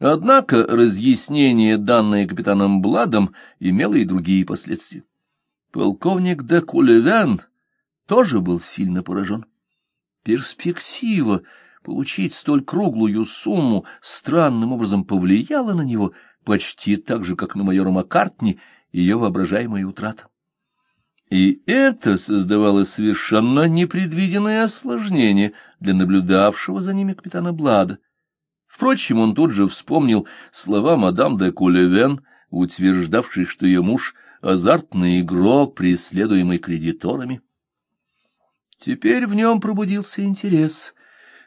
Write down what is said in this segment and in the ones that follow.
Однако разъяснение, данное капитаном Бладом, имело и другие последствия. Полковник де Кулевян тоже был сильно поражен. Перспектива получить столь круглую сумму странным образом повлияла на него почти так же, как на майора Маккартни ее воображаемая утрата. И это создавало совершенно непредвиденное осложнение для наблюдавшего за ними капитана Блада. Впрочем, он тут же вспомнил слова мадам де Кулевен, утверждавшей, что ее муж — азартный игрок, преследуемый кредиторами. Теперь в нем пробудился интерес.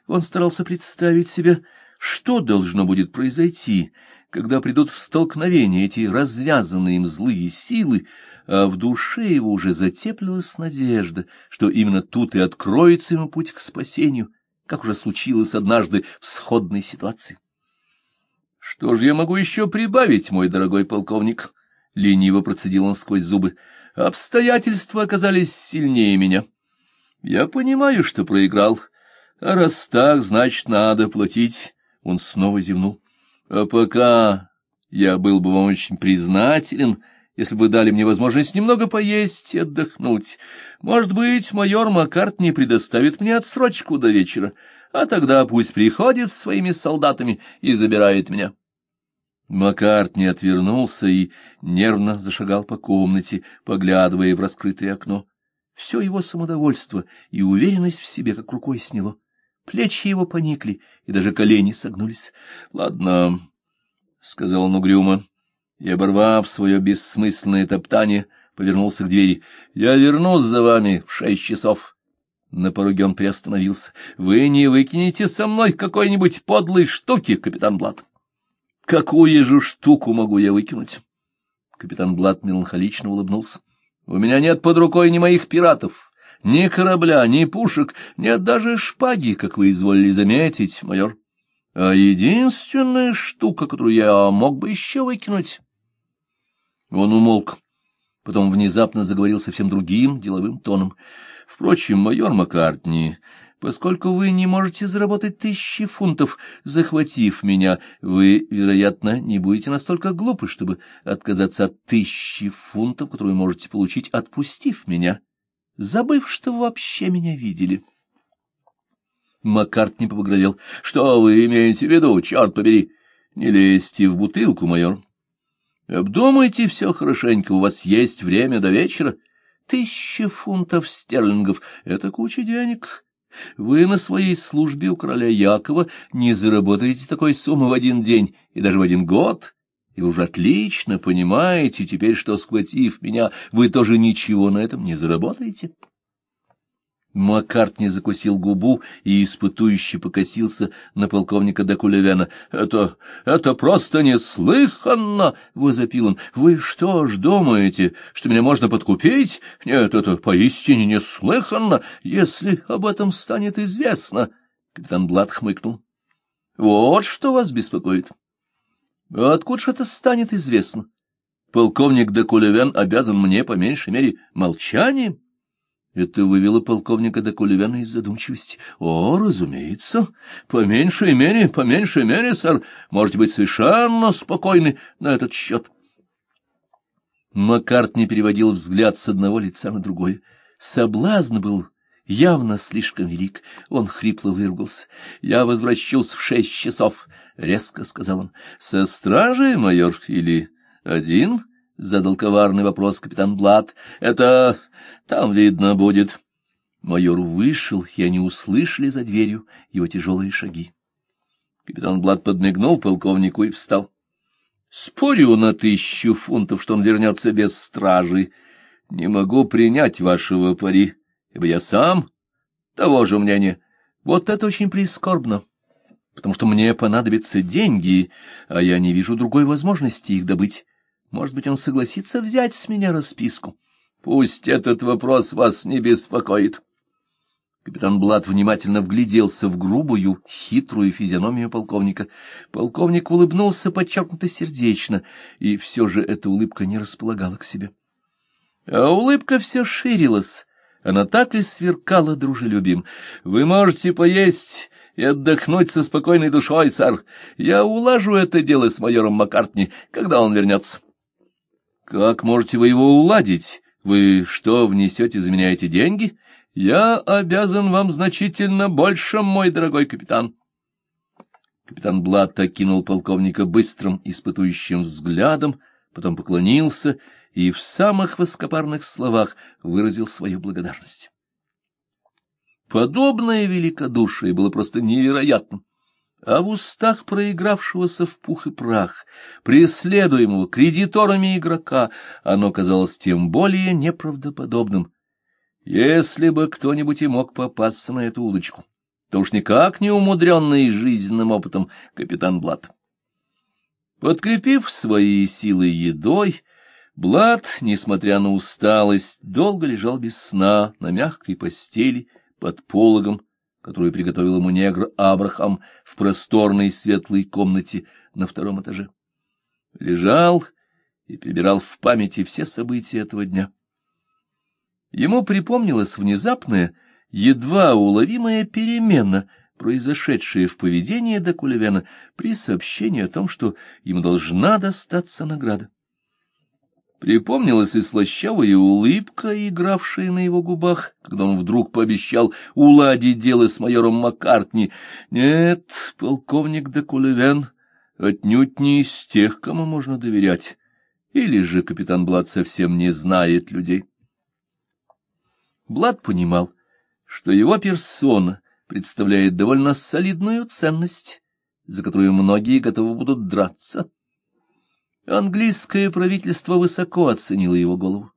Он старался представить себе, что должно будет произойти, когда придут в столкновение эти развязанные им злые силы, а в душе его уже затеплилась надежда, что именно тут и откроется ему путь к спасению, как уже случилось однажды в сходной ситуации. — Что же я могу еще прибавить, мой дорогой полковник? — лениво процедил он сквозь зубы. — Обстоятельства оказались сильнее меня. Я понимаю, что проиграл, а раз так, значит, надо платить. Он снова зевнул. — А пока я был бы вам очень признателен, — если бы дали мне возможность немного поесть и отдохнуть. Может быть, майор Маккартни предоставит мне отсрочку до вечера, а тогда пусть приходит с своими солдатами и забирает меня. Маккартни отвернулся и нервно зашагал по комнате, поглядывая в раскрытое окно. Все его самодовольство и уверенность в себе как рукой сняло. Плечи его поникли, и даже колени согнулись. — Ладно, — сказал он угрюмо, и, оборвав свое бессмысленное топтание, повернулся к двери. — Я вернусь за вами в шесть часов. На пороге он приостановился. — Вы не выкинете со мной какой-нибудь подлой штуки, капитан Блад? — Какую же штуку могу я выкинуть? Капитан Блад меланхолично улыбнулся. — У меня нет под рукой ни моих пиратов, ни корабля, ни пушек, нет даже шпаги, как вы изволили заметить, майор. А единственная штука, которую я мог бы еще выкинуть, он умолк, потом внезапно заговорил совсем другим деловым тоном. Впрочем, майор Маккартни, поскольку вы не можете заработать тысячи фунтов, захватив меня, вы, вероятно, не будете настолько глупы, чтобы отказаться от тысячи фунтов, которые можете получить, отпустив меня, забыв, что вообще меня видели. Маккартни побагровел. — Что вы имеете в виду, черт побери? Не лезьте в бутылку, майор. Обдумайте все хорошенько, у вас есть время до вечера. Тысяча фунтов стерлингов — это куча денег. Вы на своей службе у короля Якова не заработаете такой суммы в один день и даже в один год. И вы уже отлично понимаете теперь, что, схватив меня, вы тоже ничего на этом не заработаете. Маккартни закусил губу и испытующе покосился на полковника Декулевена. — Это... это просто неслыханно! — возопил он. — Вы что ж думаете, что меня можно подкупить? Нет, это поистине неслыханно, если об этом станет известно. Капитан Блад хмыкнул. — Вот что вас беспокоит. — Откуда же это станет известно? Полковник Декулевен обязан мне, по меньшей мере, молчанием. Это вывело полковника до Кулевяна из задумчивости. — О, разумеется, по меньшей мере, по меньшей мере, сэр, можете быть совершенно спокойны на этот счет. Маккарт не переводил взгляд с одного лица на другое. Соблазн был явно слишком велик. Он хрипло выругался. — Я возвращусь в шесть часов, — резко сказал он. — Со стражей, майор, или один? —— задал коварный вопрос капитан Блад. — Это там видно будет. Майор вышел, и они услышали за дверью его тяжелые шаги. Капитан Блад подмигнул полковнику и встал. — Спорю на тысячу фунтов, что он вернется без стражи. Не могу принять вашего пари, ибо я сам того же мнения. Вот это очень прискорбно, потому что мне понадобятся деньги, а я не вижу другой возможности их добыть. Может быть, он согласится взять с меня расписку. Пусть этот вопрос вас не беспокоит. Капитан Блад внимательно вгляделся в грубую, хитрую физиономию полковника. Полковник улыбнулся подчеркнуто сердечно, и все же эта улыбка не располагала к себе. А улыбка все ширилась. Она так и сверкала дружелюбием. «Вы можете поесть и отдохнуть со спокойной душой, сэр. Я улажу это дело с майором Маккартни, когда он вернется. — Как можете вы его уладить? Вы что, внесете за меня эти деньги? Я обязан вам значительно больше, мой дорогой капитан. Капитан Блатт окинул полковника быстрым, испытующим взглядом, потом поклонился и в самых воскопарных словах выразил свою благодарность. Подобное великодушие было просто невероятным, а в устах проигравшегося в пух и прах, преследуемого кредиторами игрока, оно казалось тем более неправдоподобным. Если бы кто-нибудь и мог попасться на эту удочку, то уж никак не умудренный жизненным опытом капитан Блат. Подкрепив свои силы едой, Блад, несмотря на усталость, долго лежал без сна на мягкой постели под пологом, которую приготовил ему негр Абрахам в просторной светлой комнате на втором этаже. Лежал и перебирал в памяти все события этого дня. Ему припомнилась внезапная, едва уловимая перемена, произошедшая в поведении Декулевена при сообщении о том, что ему должна достаться награда. Припомнилась и слащавая улыбка, игравшая на его губах, когда он вдруг пообещал уладить дело с майором Маккартни. Нет, полковник де Кулевен отнюдь не из тех, кому можно доверять. Или же капитан Блад совсем не знает людей. Блад понимал, что его персона представляет довольно солидную ценность, за которую многие готовы будут драться. Английское правительство высоко оценило его голову.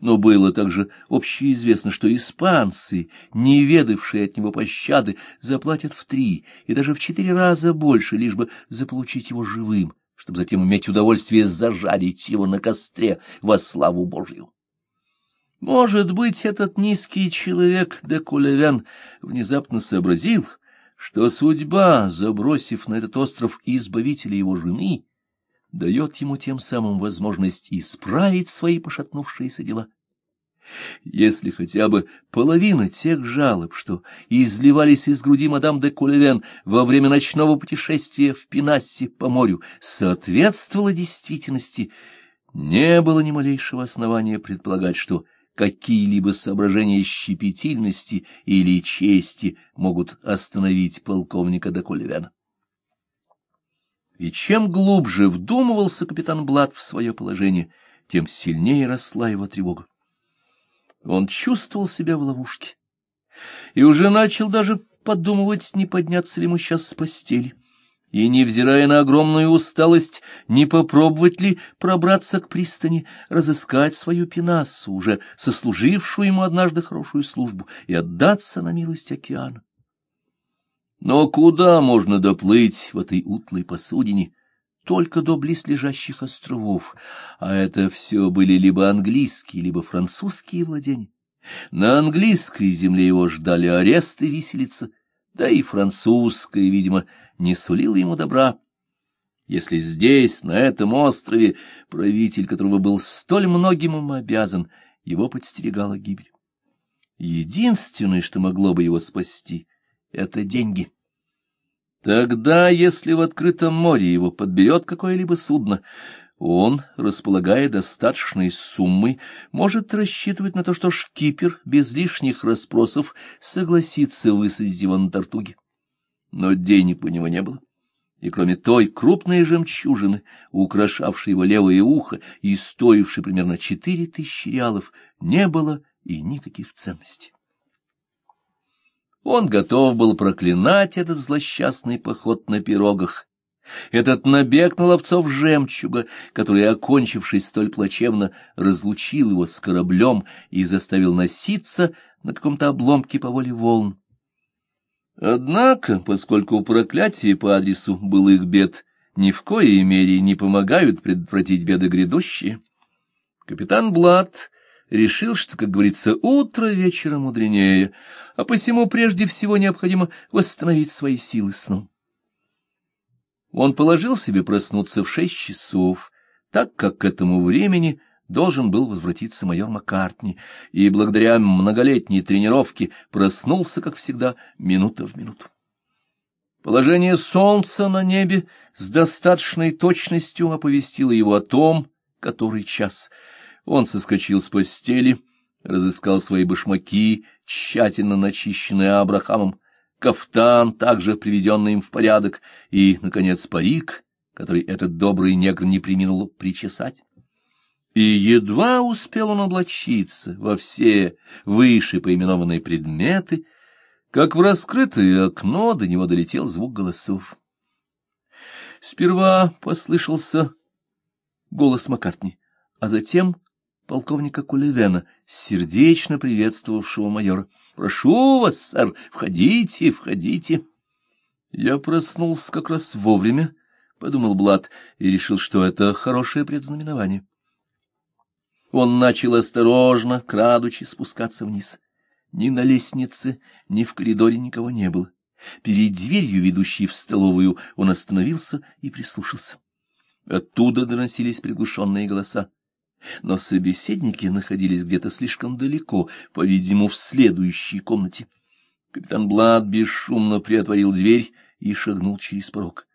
Но было также общеизвестно, что испанцы, не ведавшие от него пощады, заплатят в три и даже в четыре раза больше, лишь бы заполучить его живым, чтобы затем иметь удовольствие зажарить его на костре во славу Божью. Может быть, этот низкий человек де Кулевен внезапно сообразил, что судьба, забросив на этот остров избавителя его жены, дает ему тем самым возможность исправить свои пошатнувшиеся дела. Если хотя бы половина тех жалоб, что изливались из груди мадам де Кулевен во время ночного путешествия в Пенассе по морю, соответствовала действительности, не было ни малейшего основания предполагать, что какие-либо соображения щепетильности или чести могут остановить полковника де Кулевена. И чем глубже вдумывался капитан Блад в свое положение, тем сильнее росла его тревога. Он чувствовал себя в ловушке и уже начал даже подумывать, не подняться ли ему сейчас с постели, и, невзирая на огромную усталость, не попробовать ли пробраться к пристани, разыскать свою пенассу, уже сослужившую ему однажды хорошую службу, и отдаться на милость океана. Но куда можно доплыть в этой утлой посудине? Только до близлежащих островов, а это все были либо английские, либо французские владения. На английской земле его ждали арест и виселица, да и французская, видимо, не сулила ему добра. Если здесь, на этом острове, правитель, которого был столь многим ему обязан, его подстерегала гибель. Единственное, что могло бы его спасти —— это деньги. Тогда, если в открытом море его подберет какое-либо судно, он, располагая достаточной суммой, может рассчитывать на то, что шкипер без лишних расспросов согласится высадить его на тортуге. Но денег у него не было. И кроме той крупной жемчужины, украшавшей его левое ухо и стоившей примерно четыре тысячи реалов, не было и никаких ценностей. Он готов был проклинать этот злосчастный поход на пирогах, этот набег на ловцов жемчуга, который, окончившись столь плачевно, разлучил его с кораблем и заставил носиться на каком-то обломке по воле волн. Однако, поскольку проклятие по адресу былых бед ни в коей мере не помогают предотвратить беды грядущие, капитан Блад решил, что, как говорится, утро вечера мудренее, а посему прежде всего необходимо восстановить свои силы сном. Он положил себе проснуться в шесть часов, так как к этому времени должен был возвратиться майор Маккартни, и благодаря многолетней тренировке проснулся, как всегда, минута в минуту. Положение солнца на небе с достаточной точностью оповестило его о том, который час. Он соскочил с постели, разыскал свои башмаки, тщательно начищенные Абрахамом, кафтан, также приведенный им в порядок, и, наконец, парик, который этот добрый негр не приминул причесать. И едва успел он облачиться во все выше поименованные предметы, как в раскрытое окно до него долетел звук голосов. Сперва послышался голос Маккартни, а затем полковника Кулевена, сердечно приветствовавшего майора. — Прошу вас, сэр, входите, входите. Я проснулся как раз вовремя, — подумал Блад, и решил, что это хорошее предзнаменование. Он начал осторожно, крадучи, спускаться вниз. Ни на лестнице, ни в коридоре никого не было. Перед дверью, ведущей в столовую, он остановился и прислушался. Оттуда доносились приглушенные голоса. Но собеседники находились где-то слишком далеко, по-видимому, в следующей комнате. Капитан Блад бесшумно приотворил дверь и шагнул через порог.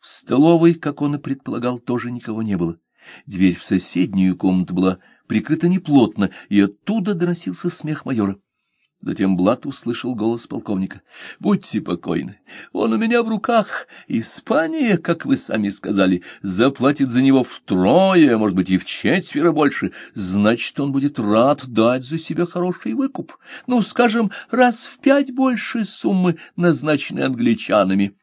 В столовой, как он и предполагал, тоже никого не было. Дверь в соседнюю комнату была прикрыта неплотно, и оттуда доносился смех майора. Затем Блат услышал голос полковника. — Будьте покойны, он у меня в руках. Испания, как вы сами сказали, заплатит за него втрое, может быть, и в четверо больше. Значит, он будет рад дать за себя хороший выкуп. Ну, скажем, раз в пять больше суммы, назначенной англичанами.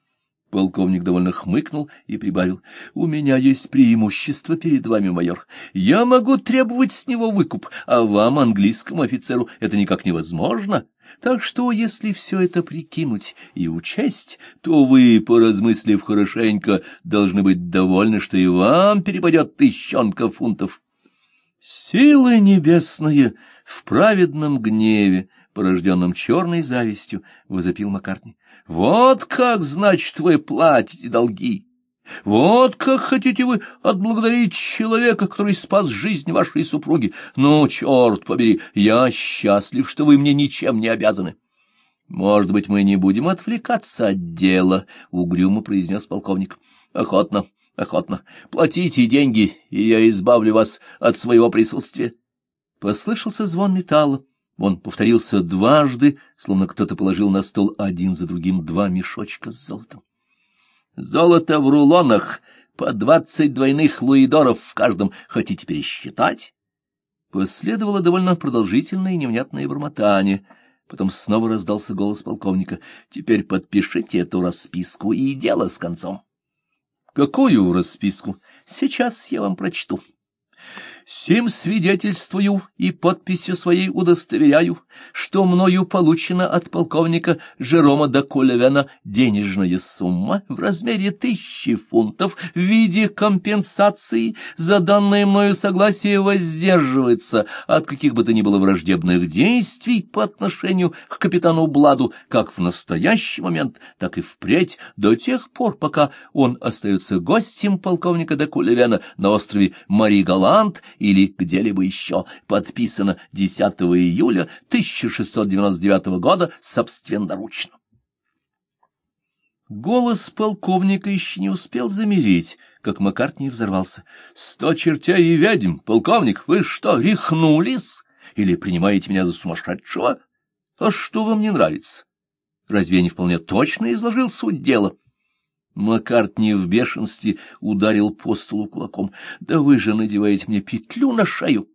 Полковник довольно хмыкнул и прибавил. — У меня есть преимущество перед вами, майор. Я могу требовать с него выкуп, а вам, английскому офицеру, это никак невозможно. Так что, если все это прикинуть и учесть, то вы, поразмыслив хорошенько, должны быть довольны, что и вам перепадет тысячонка фунтов. Силы небесные в праведном гневе, порожденном черной завистью, возопил Маккартни. Вот как, значит, вы платите долги. Вот как хотите вы отблагодарить человека, который спас жизнь вашей супруги. Ну, черт побери, я счастлив, что вы мне ничем не обязаны. Может быть, мы не будем отвлекаться от дела, — угрюмо произнес полковник. Охотно, охотно. Платите деньги, и я избавлю вас от своего присутствия. Послышался звон металла. Он повторился дважды, словно кто-то положил на стол один за другим два мешочка с золотом. Золото в рулонах, по двадцать двойных луидоров в каждом. Хотите пересчитать? Последовало довольно продолжительное и невнятное бормотание. Потом снова раздался голос полковника. «Теперь подпишите эту расписку, и дело с концом». «Какую расписку? Сейчас я вам прочту». Сим свидетельствую и подписью своей удостоверяю, что мною получена от полковника Жерома де Кулевена денежная сумма в размере тысячи фунтов в виде компенсации за данное мною согласие воздерживается от каких бы то ни было враждебных действий по отношению к капитану Бладу как в настоящий момент, так и впредь, до тех пор, пока он остается гостем полковника де Кулевена на острове Мари-Галант или где-либо еще. Подписано 10 июля 1699 года собственноручно. Голос полковника еще не успел замереть, как Маккартни взорвался. — Сто чертей и ведьм, полковник, вы что, рехнулись? Или принимаете меня за сумасшедшего? А что вам не нравится? Разве я не вполне точно изложил суть дела? — Маккартни в бешенстве ударил по столу кулаком. — Да вы же надеваете мне петлю на шею!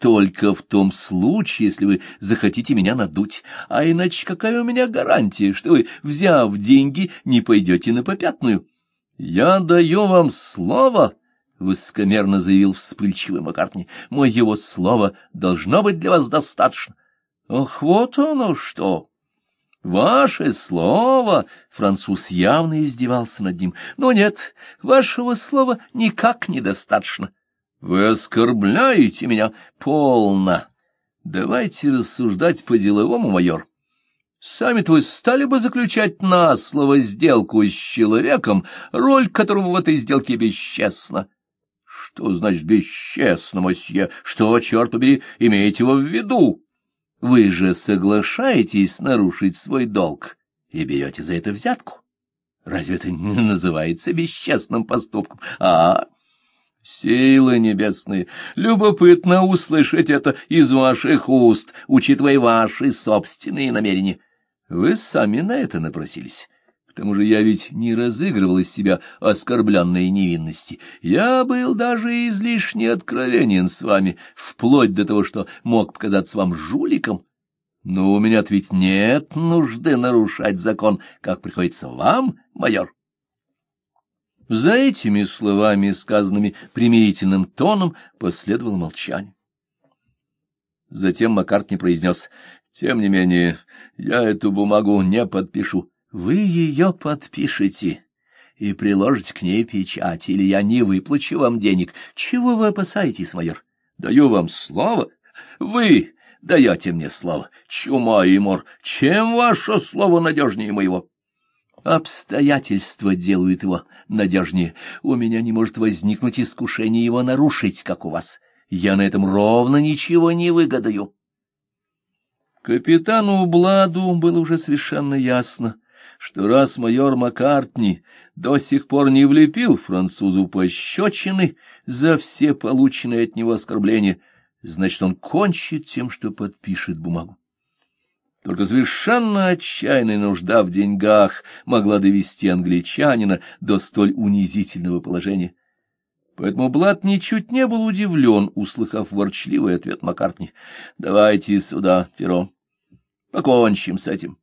Только в том случае, если вы захотите меня надуть. А иначе какая у меня гарантия, что вы, взяв деньги, не пойдете на попятную? — Я даю вам слово, — высокомерно заявил вспыльчивый Маккартни. — Моего слова должно быть для вас достаточно. — Ах, вот оно что! Ваше слово, француз явно издевался над ним. Но нет, вашего слова никак недостаточно. Вы оскорбляете меня полно. Давайте рассуждать по-деловому, майор. Сами-то вы стали бы заключать на слово сделку с человеком, роль которого в этой сделке бесчестна. Что значит бесчестно, мосье? Что, черт побери, имеете его в виду? Вы же соглашаетесь нарушить свой долг и берете за это взятку. Разве это не называется бесчестным поступком? А, силы небесные, любопытно услышать это из ваших уст, учитывая ваши собственные намерения. Вы сами на это напросились. К тому же я ведь не разыгрывал из себя оскорбленной невинности. Я был даже излишне откровенен с вами, вплоть до того, что мог показаться вам жуликом. Но у меня ведь нет нужды нарушать закон, как приходится вам, майор. За этими словами, сказанными примирительным тоном, последовало молчание. Затем Маккартни произнес, «Тем не менее, я эту бумагу не подпишу». «Вы ее подпишете и приложите к ней печать, или я не выплачу вам денег. Чего вы опасаетесь, майор? Даю вам слово. Вы даете мне слово. Чума и мор. Чем ваше слово надежнее моего? Обстоятельства делают его надежнее. У меня не может возникнуть искушение его нарушить, как у вас. Я на этом ровно ничего не выгодаю. Капитану Бладу было уже совершенно ясно, что раз майор Маккартни до сих пор не влепил французу пощечины за все полученные от него оскорбления, значит, он кончит тем, что подпишет бумагу. Только совершенно отчаянная нужда в деньгах могла довести англичанина до столь унизительного положения. Поэтому Блад ничуть не был удивлен, услыхав ворчливый ответ Маккартни. — Давайте сюда, перо. Покончим с этим.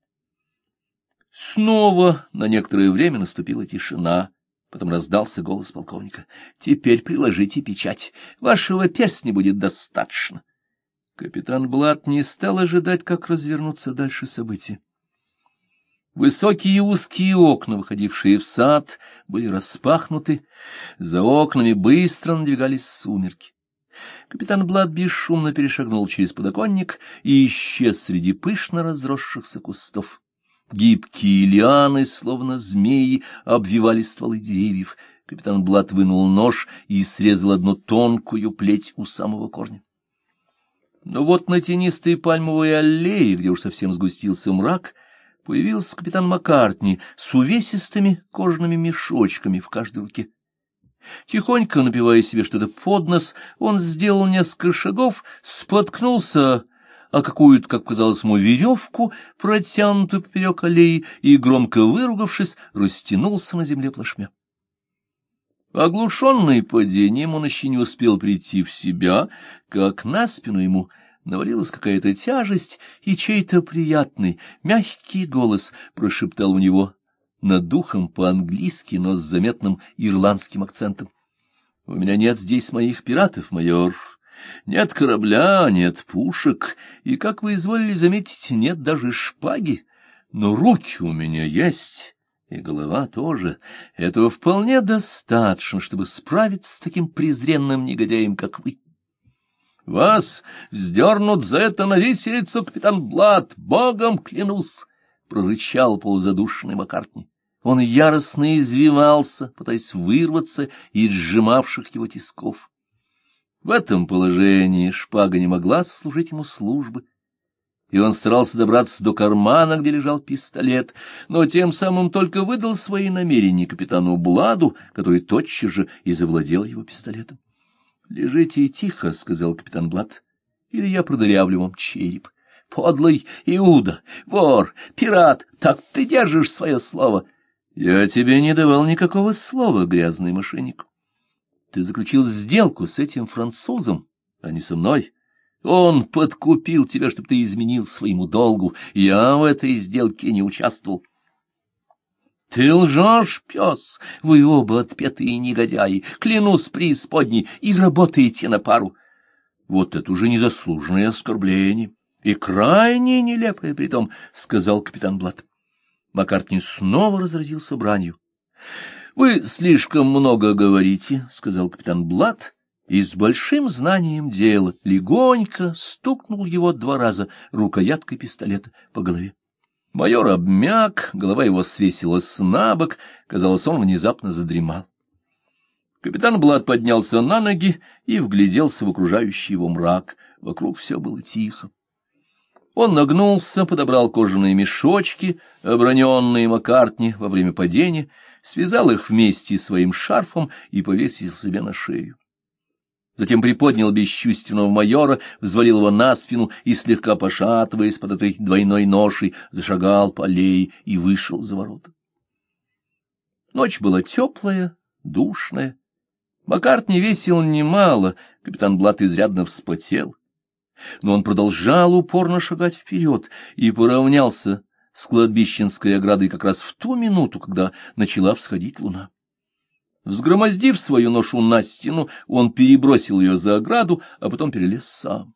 Снова на некоторое время наступила тишина. Потом раздался голос полковника. — Теперь приложите печать. Вашего перстня будет достаточно. Капитан Блат не стал ожидать, как развернуться дальше события. Высокие узкие окна, выходившие в сад, были распахнуты. За окнами быстро надвигались сумерки. Капитан Блад бесшумно перешагнул через подоконник и исчез среди пышно разросшихся кустов. Гибкие лианы, словно змеи, обвивали стволы деревьев. Капитан Блат вынул нож и срезал одну тонкую плеть у самого корня. Но вот на тенистой пальмовой аллее, где уж совсем сгустился мрак, появился капитан Маккартни с увесистыми кожаными мешочками в каждой руке. Тихонько напивая себе что-то под нос, он сделал несколько шагов, споткнулся а какую-то, как казалось ему, веревку, протянутую поперек аллеи, и, громко выругавшись, растянулся на земле плашмя. Оглушенный падением, он еще не успел прийти в себя, как на спину ему навалилась какая-то тяжесть, и чей-то приятный, мягкий голос прошептал у него над духом по-английски, но с заметным ирландским акцентом. — У меня нет здесь моих пиратов, майор. Нет корабля, нет пушек, и, как вы изволили заметить, нет даже шпаги. Но руки у меня есть, и голова тоже. Этого вполне достаточно, чтобы справиться с таким презренным негодяем, как вы. Вас вздернут за это на виселицу, капитан Блад, богом клянусь! — прорычал полузадушенный Маккартни. Он яростно извивался, пытаясь вырваться из сжимавших его тисков. В этом положении шпага не могла сослужить ему службы, и он старался добраться до кармана, где лежал пистолет, но тем самым только выдал свои намерения капитану Бладу, который тотчас же и завладел его пистолетом. — Лежите тихо, — сказал капитан Блад, — или я продырявлю вам череп. — Подлый Иуда, вор, пират, так ты держишь свое слово. — Я тебе не давал никакого слова, грязный мошенник. Ты заключил сделку с этим французом, а не со мной. Он подкупил тебя, чтобы ты изменил своему долгу. Я в этой сделке не участвовал. Ты лжешь, пес, вы оба отпетые негодяи, клянусь преисподней, и работаете на пару. Вот это уже незаслуженное оскорбление, и крайне нелепое притом, — сказал капитан Блад. Маккартни снова разразился бранью. Вы слишком много говорите, — сказал капитан Блад, и с большим знанием дела легонько стукнул его два раза рукояткой пистолета по голове. Майор обмяк, голова его свесилась на бок, казалось, он внезапно задремал. Капитан Блад поднялся на ноги и вгляделся в окружающий его мрак. Вокруг все было тихо. Он нагнулся, подобрал кожаные мешочки, оброненные Маккартни во время падения, связал их вместе своим шарфом и повесил себе на шею. Затем приподнял бесчувственного майора, взвалил его на спину и, слегка пошатываясь под этой двойной ношей, зашагал по аллее и вышел за ворота. Ночь была теплая, душная. Маккартни весил немало, капитан Блат изрядно вспотел но он продолжал упорно шагать вперед и поравнялся с кладбищенской оградой как раз в ту минуту, когда начала всходить луна. Взгромоздив свою ношу на стену, он перебросил ее за ограду, а потом перелез сам.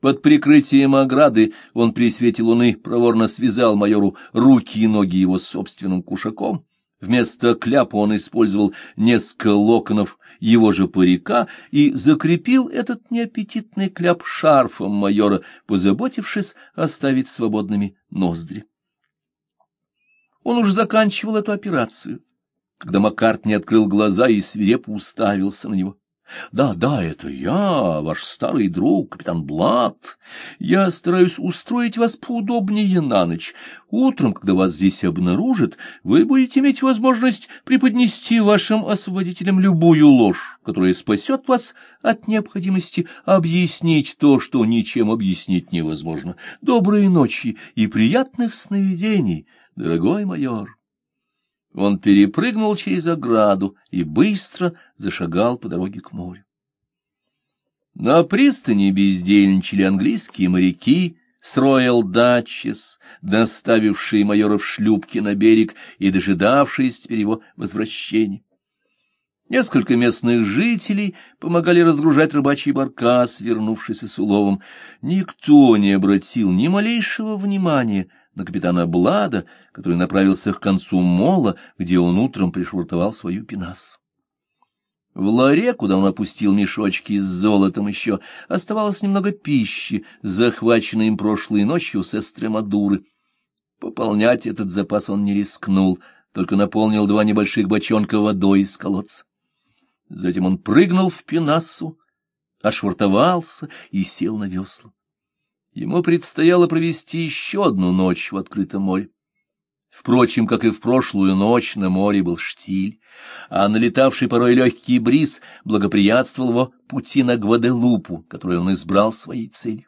Под прикрытием ограды он при свете луны проворно связал майору руки и ноги его собственным кушаком, Вместо кляпа он использовал несколько локонов его же парика и закрепил этот неаппетитный кляп шарфом майора, позаботившись оставить свободными ноздри. Он уж заканчивал эту операцию, когда Маккарт не открыл глаза и свирепо уставился на него. Да, да, это я, ваш старый друг, капитан Блад. Я стараюсь устроить вас поудобнее на ночь. Утром, когда вас здесь обнаружат, вы будете иметь возможность преподнести вашим освободителям любую ложь, которая спасет вас от необходимости объяснить то, что ничем объяснить невозможно. Доброй ночи и приятных сновидений, дорогой майор. Он перепрыгнул через ограду и быстро зашагал по дороге к морю. На пристани бездельничали английские моряки с Роял Датчес, доставившие майора в шлюпки на берег и дожидавшиеся теперь его возвращения. Несколько местных жителей помогали разгружать рыбачий баркас, вернувшийся с уловом. Никто не обратил ни малейшего внимания на капитана Блада, который направился к концу мола, где он утром пришвартовал свою пенас. В ларе, куда он опустил мешочки с золотом еще, оставалось немного пищи, захваченной им прошлой ночью с Эстремадуры. Пополнять этот запас он не рискнул, только наполнил два небольших бочонка водой из колодца. Затем он прыгнул в пенассу, ошвартовался и сел на весла. Ему предстояло провести еще одну ночь в открытом море. Впрочем, как и в прошлую ночь, на море был штиль, а налетавший порой легкий бриз благоприятствовал его пути на Гваделупу, которую он избрал своей целью.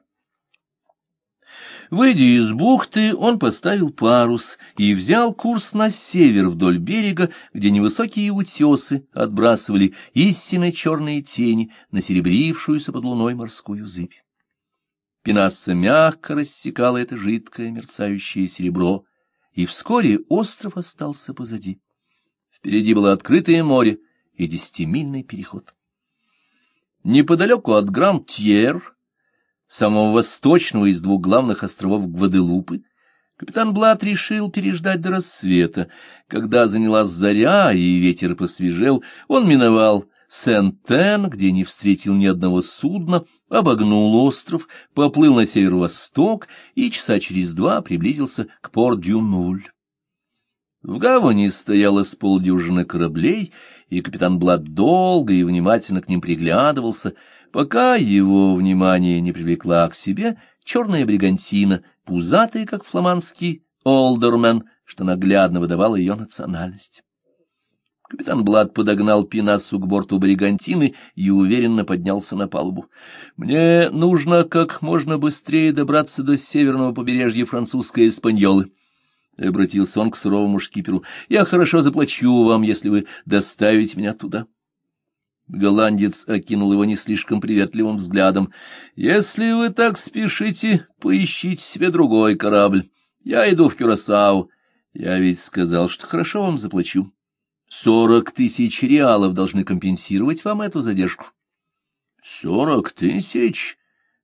Выйдя из бухты, он поставил парус и взял курс на север вдоль берега, где невысокие утесы отбрасывали истинно черные тени на серебрившуюся под луной морскую зыбь. Пенасса мягко рассекала это жидкое мерцающее серебро, и вскоре остров остался позади. Впереди было открытое море и десятимильный переход. Неподалеку от Гранд-Тьер, самого восточного из двух главных островов Гваделупы, капитан Блат решил переждать до рассвета. Когда занялась заря и ветер посвежел, он миновал Сен-Тен, где не встретил ни одного судна, обогнул остров, поплыл на северо-восток и часа через два приблизился к Пор-Дю-Нуль. В гавани стояло с полдюжины кораблей, и капитан Блад долго и внимательно к ним приглядывался, пока его внимание не привлекла к себе черная бригантина, пузатая, как фламандский олдермен, что наглядно выдавало ее национальность. Капитан Блад подогнал Пинасу к борту бригантины и уверенно поднялся на палубу. «Мне нужно как можно быстрее добраться до северного побережья французской Испаньолы», — обратился он к суровому шкиперу. «Я хорошо заплачу вам, если вы доставите меня туда». Голландец окинул его не слишком приветливым взглядом. «Если вы так спешите, поищите себе другой корабль. Я иду в Кюрасау. Я ведь сказал, что хорошо вам заплачу». Сорок тысяч реалов должны компенсировать вам эту задержку. Сорок тысяч?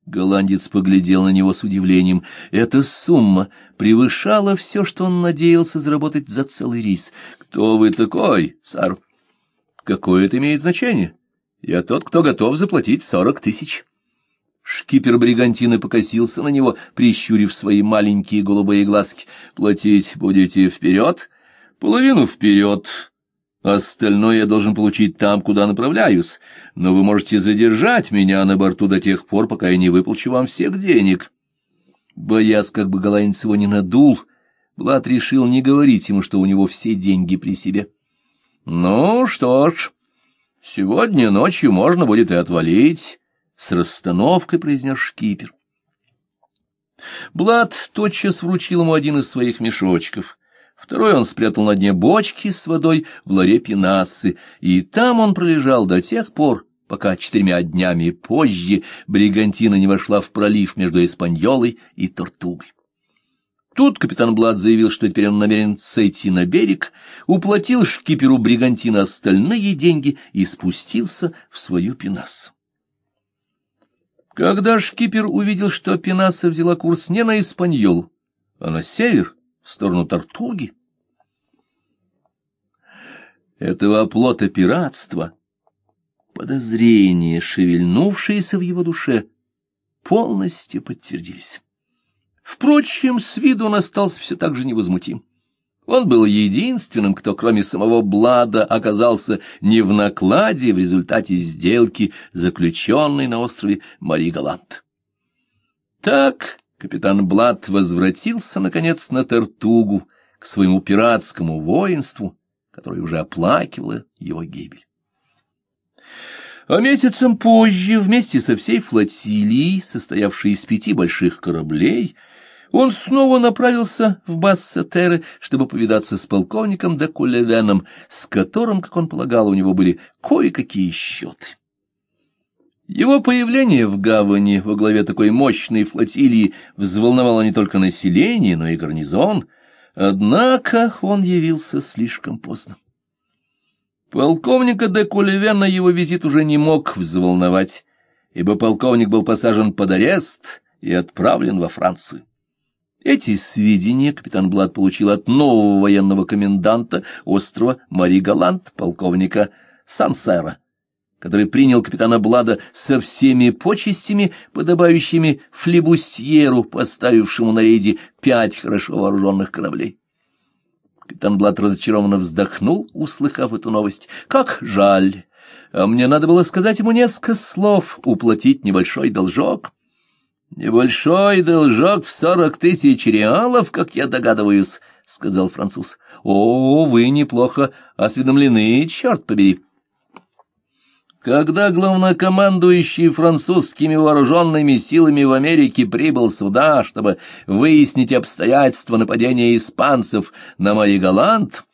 Голландец поглядел на него с удивлением. Эта сумма превышала все, что он надеялся заработать за целый рейс. Кто вы такой, сэр? Какое это имеет значение? Я тот, кто готов заплатить сорок тысяч. Шкипер бригантины покосился на него, прищурив свои маленькие голубые глазки. «Платить будете вперед?» «Половину вперед», Остальное я должен получить там, куда направляюсь, но вы можете задержать меня на борту до тех пор, пока я не выплачу вам всех денег. Боясь, как бы голландец его не надул, Блад решил не говорить ему, что у него все деньги при себе. — Ну что ж, сегодня ночью можно будет и отвалить, — с расстановкой произнес шкипер. Блад тотчас вручил ему один из своих мешочков. Второй он спрятал на дне бочки с водой в ларе Пенассы, и там он пролежал до тех пор, пока четырьмя днями позже бригантина не вошла в пролив между Испаньолой и Тортугой. Тут капитан Блад заявил, что теперь он намерен сойти на берег, уплатил шкиперу бригантина остальные деньги и спустился в свою пенассу. Когда шкипер увидел, что пенаса взяла курс не на Испаньолу, а на север, в сторону Тортуги, этого оплота пиратства Подозрения, шевельнувшиеся в его душе, полностью подтвердились. Впрочем, с виду он остался все так же невозмутим. Он был единственным, кто, кроме самого Блада, оказался не в накладе в результате сделки, заключенной на острове Мари Галант. Так капитан Блад возвратился, наконец, на Тартугу, к своему пиратскому воинству, которое уже оплакивало его гибель. А месяцем позже, вместе со всей флотилией, состоявшей из пяти больших кораблей, он снова направился в Бассетеры, чтобы повидаться с полковником де Кулевеном, с которым, как он полагал, у него были кое-какие счеты. Его появление в гавани во главе такой мощной флотилии взволновало не только население, но и гарнизон, однако он явился слишком поздно. Полковника де Кулевена его визит уже не мог взволновать, ибо полковник был посажен под арест и отправлен во Францию. Эти сведения капитан Блад получил от нового военного коменданта острова Мари Галант, полковника Сансера, который принял капитана Блада со всеми почестями, подобающими флебустьеру, поставившему на рейде пять хорошо вооруженных кораблей. Капитан Блад разочарованно вздохнул, услыхав эту новость. «Как жаль! А мне надо было сказать ему несколько слов, уплатить небольшой должок». «Небольшой должок в сорок тысяч реалов, как я догадываюсь», — сказал француз. «О, вы неплохо осведомлены, черт побери». Когда главнокомандующий французскими вооруженными силами в Америке прибыл сюда, чтобы выяснить обстоятельства нападения испанцев на Маригаланд,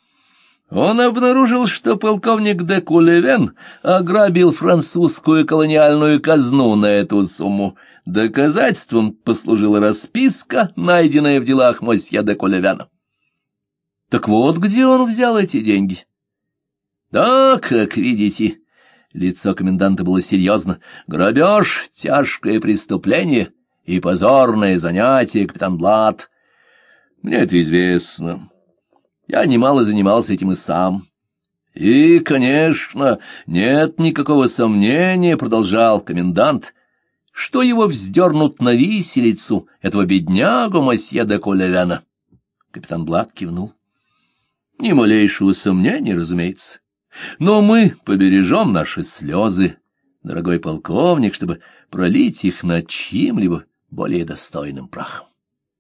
он обнаружил, что полковник де Кулевен ограбил французскую колониальную казну на эту сумму. Доказательством послужила расписка, найденная в делах мосье де Кулевена. Так вот, где он взял эти деньги? Да, как видите, Лицо коменданта было серьезно. «Грабеж — тяжкое преступление и позорное занятие, капитан Блад. Мне это известно. Я немало занимался этим и сам». «И, конечно, нет никакого сомнения, — продолжал комендант, — что его вздернут на виселицу, этого беднягу мосье де Колевяна». Капитан Блад кивнул. «Ни малейшего сомнения, разумеется». Но мы побережем наши слезы, дорогой полковник, чтобы пролить их над чьим-либо более достойным прахом.